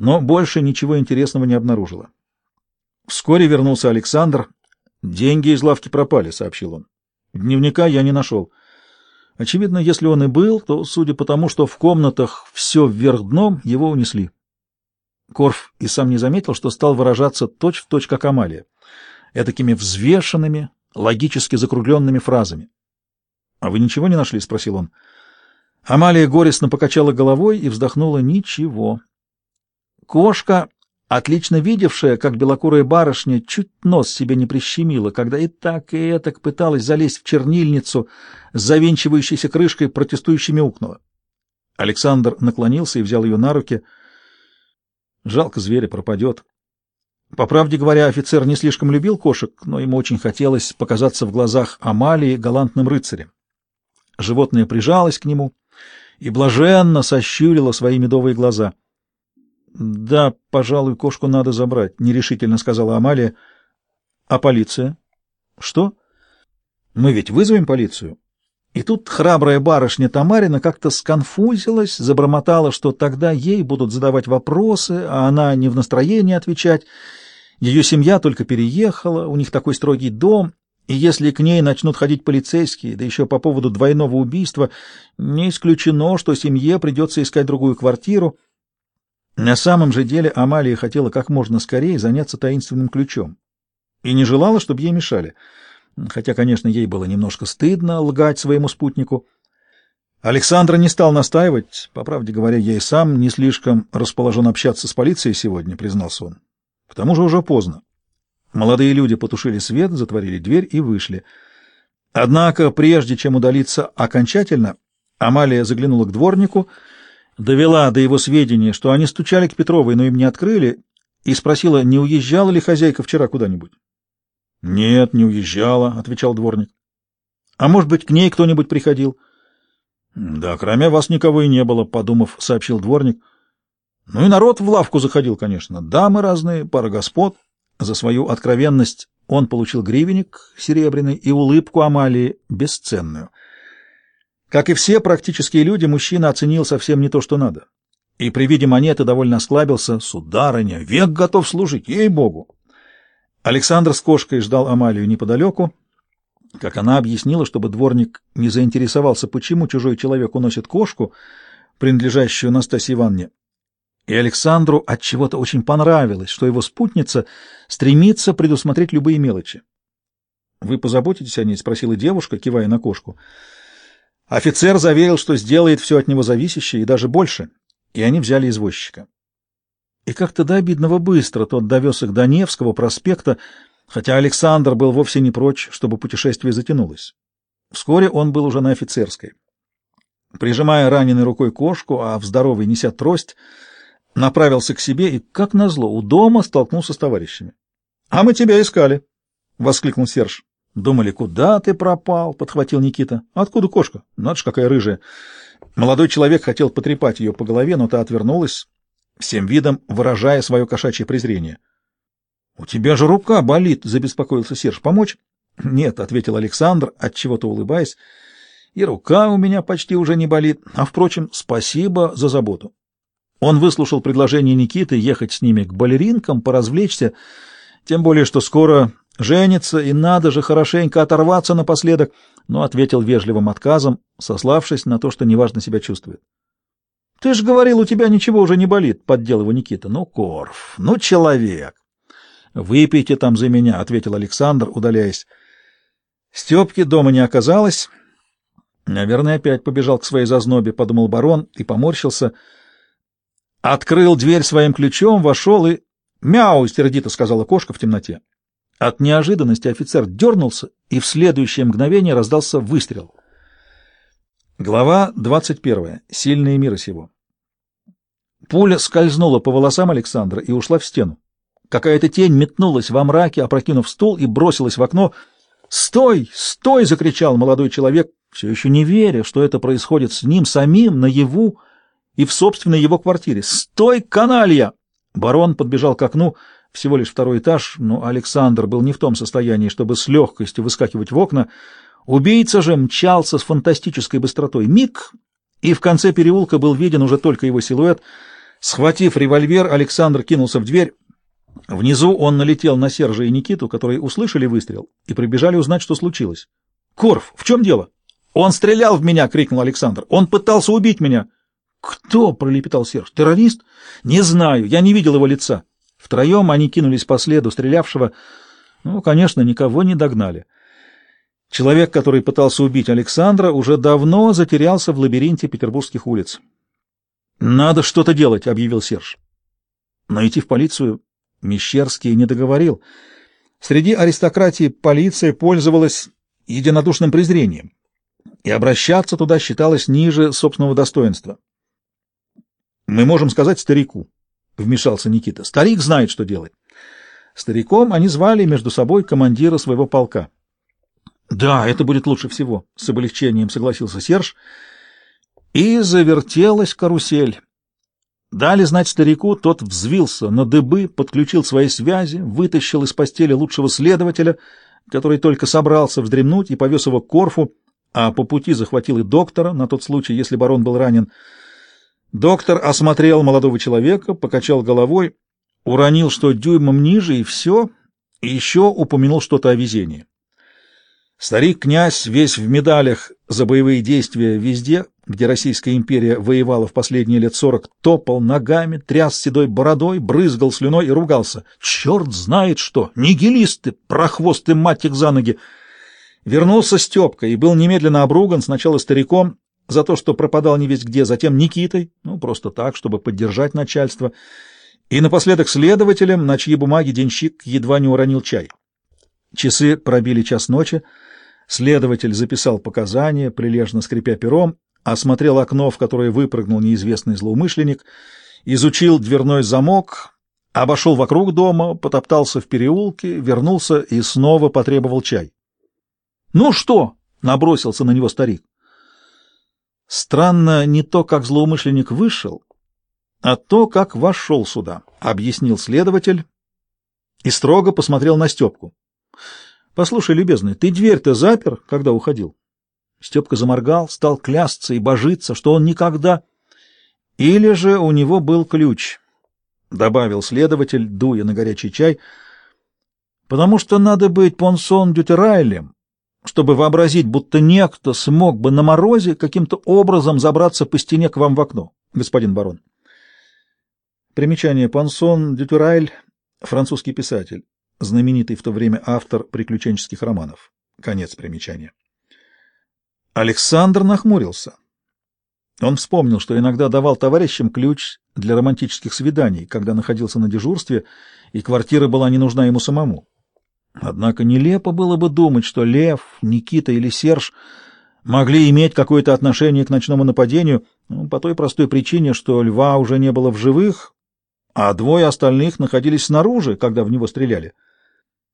но больше ничего интересного не обнаружила. Вскоре вернулся Александр. «Деньги из лавки пропали», — сообщил он. «Дневника я не нашел». Очевидно, если он и был, то, судя по тому, что в комнатах все вверх дном, его унесли. Корф и сам не заметил, что стал выражаться точь-в-точь, точь, как Амалия, этакими взвешенными, логически закругленными фразами. — А вы ничего не нашли? — спросил он. Амалия горестно покачала головой и вздохнула. — Ничего. Кошка отлично видевшая, как белокурая барышня чуть нос себе не прищемила, когда и так, и этак пыталась залезть в чернильницу с завинчивающейся крышкой, протестующе мяукнула. Александр наклонился и взял ее на руки. Жалко зверя, пропадет. По правде говоря, офицер не слишком любил кошек, но ему очень хотелось показаться в глазах Амалии галантным рыцарем. Животное прижалось к нему и блаженно сощурило свои медовые глаза —— Да, пожалуй, кошку надо забрать, — нерешительно сказала Амалия. — А полиция? — Что? — Мы ведь вызовем полицию. И тут храбрая барышня Тамарина как-то сконфузилась, забормотала, что тогда ей будут задавать вопросы, а она не в настроении отвечать. Ее семья только переехала, у них такой строгий дом, и если к ней начнут ходить полицейские, да еще по поводу двойного убийства, не исключено, что семье придется искать другую квартиру — на самом же деле Амалия хотела как можно скорее заняться таинственным ключом и не желала, чтобы ей мешали, хотя, конечно, ей было немножко стыдно лгать своему спутнику. Александра не стал настаивать, по правде говоря, я и сам не слишком расположен общаться с полицией сегодня, признался он. К тому же уже поздно. Молодые люди потушили свет, затворили дверь и вышли. Однако, прежде чем удалиться окончательно, Амалия заглянула к дворнику — довела до его сведения, что они стучали к Петровой, но им не открыли, и спросила, не уезжала ли хозяйка вчера куда-нибудь. — Нет, не уезжала, — отвечал дворник. — А может быть, к ней кто-нибудь приходил? — Да, кроме вас никого и не было, — подумав, сообщил дворник. — Ну и народ в лавку заходил, конечно. Дамы разные, пара господ. За свою откровенность он получил гривенник серебряный и улыбку Амалии бесценную — как и все практические люди, мужчина оценил совсем не то, что надо. И при виде монеты довольно осклабился. «Сударыня, век готов служить, ей-богу!» Александр с кошкой ждал Амалию неподалеку. Как она объяснила, чтобы дворник не заинтересовался, почему чужой человек уносит кошку, принадлежащую Настасье Ивановне. И Александру от чего то очень понравилось, что его спутница стремится предусмотреть любые мелочи. «Вы позаботитесь о ней?» — спросила девушка, кивая на кошку. Офицер заверил, что сделает все от него зависящее и даже больше, и они взяли извозчика. И как-то до обидного быстро тот довез их до Невского проспекта, хотя Александр был вовсе не прочь, чтобы путешествие затянулось. Вскоре он был уже на офицерской. Прижимая раненой рукой кошку, а в здоровой неся трость, направился к себе и, как назло, у дома столкнулся с товарищами. — А мы тебя искали! — воскликнул Серж. Думали, куда ты пропал? — подхватил Никита. — Откуда кошка? Надо ж, какая рыжая. Молодой человек хотел потрепать ее по голове, но та отвернулась, всем видом выражая свое кошачье презрение. — У тебя же рука болит, — забеспокоился Серж. — Помочь? — Нет, — ответил Александр, отчего-то улыбаясь. — И рука у меня почти уже не болит. А, впрочем, спасибо за заботу. Он выслушал предложение Никиты ехать с ними к балеринкам, поразвлечься, тем более, что скоро Женится, и надо же хорошенько оторваться напоследок, но ответил вежливым отказом, сославшись на то, что неважно себя чувствует. — Ты же говорил, у тебя ничего уже не болит, — поддел его Никита. — Ну, Корф, ну, человек. — Выпейте там за меня, — ответил Александр, удаляясь. Степки дома не оказалось. Наверное, опять побежал к своей зазнобе, — подумал барон и поморщился. Открыл дверь своим ключом, вошел и... «Мяу!» — сердито сказала кошка в темноте. От неожиданности офицер дернулся, и в следующее мгновение раздался выстрел. Глава 21. Сильные мира сего. Пуля скользнула по волосам Александра и ушла в стену. Какая-то тень метнулась во мраке, опрокинув стул и бросилась в окно. «Стой! Стой!» — закричал молодой человек, все еще не веря, что это происходит с ним самим, наяву и в собственной его квартире. «Стой, каналья!» Барон подбежал к окну — всего лишь второй этаж, но Александр был не в том состоянии, чтобы с легкостью выскакивать в окна. Убийца же мчался с фантастической быстротой. Миг, и в конце переулка был виден уже только его силуэт. Схватив револьвер, Александр кинулся в дверь. Внизу он налетел на Сержа и Никиту, которые услышали выстрел и прибежали узнать, что случилось. «Корф, в чем дело?» «Он стрелял в меня!» — крикнул Александр. «Он пытался убить меня!» «Кто?» — пролепетал Серж. «Террорист?» «Не знаю, я не видел его лица». Втроем они кинулись по следу стрелявшего. Ну, конечно, никого не догнали. Человек, который пытался убить Александра, уже давно затерялся в лабиринте петербургских улиц. «Надо что-то делать», — объявил Серж. Но идти в полицию Мещерский не договорил. Среди аристократии полиция пользовалась единодушным презрением, и обращаться туда считалось ниже собственного достоинства. «Мы можем сказать старику», — вмешался Никита. «Старик знает, что делать». Стариком они звали между собой командира своего полка. «Да, это будет лучше всего», — с облегчением согласился Серж, — и завертелась карусель. Дали знать старику, тот взвился на дыбы, подключил свои связи, вытащил из постели лучшего следователя, который только собрался вздремнуть, и повез его к Корфу, а по пути захватил и доктора, на тот случай, если барон был ранен. Доктор осмотрел молодого человека, покачал головой, уронил, что дюймом ниже, и все, и еще упомянул что-то о везении. Старик-князь, весь в медалях за боевые действия везде, где Российская империя воевала в последние лет сорок, топал ногами, тряс седой бородой, брызгал слюной и ругался. Черт знает что! Нигилисты, прохвосты, мать их за ноги! Вернулся Степка и был немедленно обруган сначала стариком за то, что пропадал не весь где, затем Никитой, ну, просто так, чтобы поддержать начальство, и напоследок следователем, на чьи бумаги денщик едва не уронил чай. Часы пробили час ночи, Следователь записал показания, прилежно скрипя пером, осмотрел окно, в которое выпрыгнул неизвестный злоумышленник, изучил дверной замок, обошел вокруг дома, потоптался в переулке, вернулся и снова потребовал чай. — Ну что? — набросился на него старик. Странно не то, как злоумышленник вышел, а то, как вошел сюда, — объяснил следователь и строго посмотрел на Степку. Послушай, любезный, ты дверь-то запер, когда уходил? Степка заморгал, стал клясться и божиться, что он никогда... Или же у него был ключ, — добавил следователь, дуя на горячий чай, — потому что надо быть понсон дютерайлем, чтобы вообразить, будто некто смог бы на морозе каким-то образом забраться по стене к вам в окно, господин барон. Примечание Понсон Дютюрайль, французский писатель знаменитый в то время автор приключенческих романов. Конец примечания. Александр нахмурился. Он вспомнил, что иногда давал товарищам ключ для романтических свиданий, когда находился на дежурстве, и квартира была не нужна ему самому. Однако нелепо было бы думать, что Лев, Никита или Серж могли иметь какое-то отношение к ночному нападению, ну, по той простой причине, что Льва уже не было в живых, а двое остальных находились снаружи, когда в него стреляли —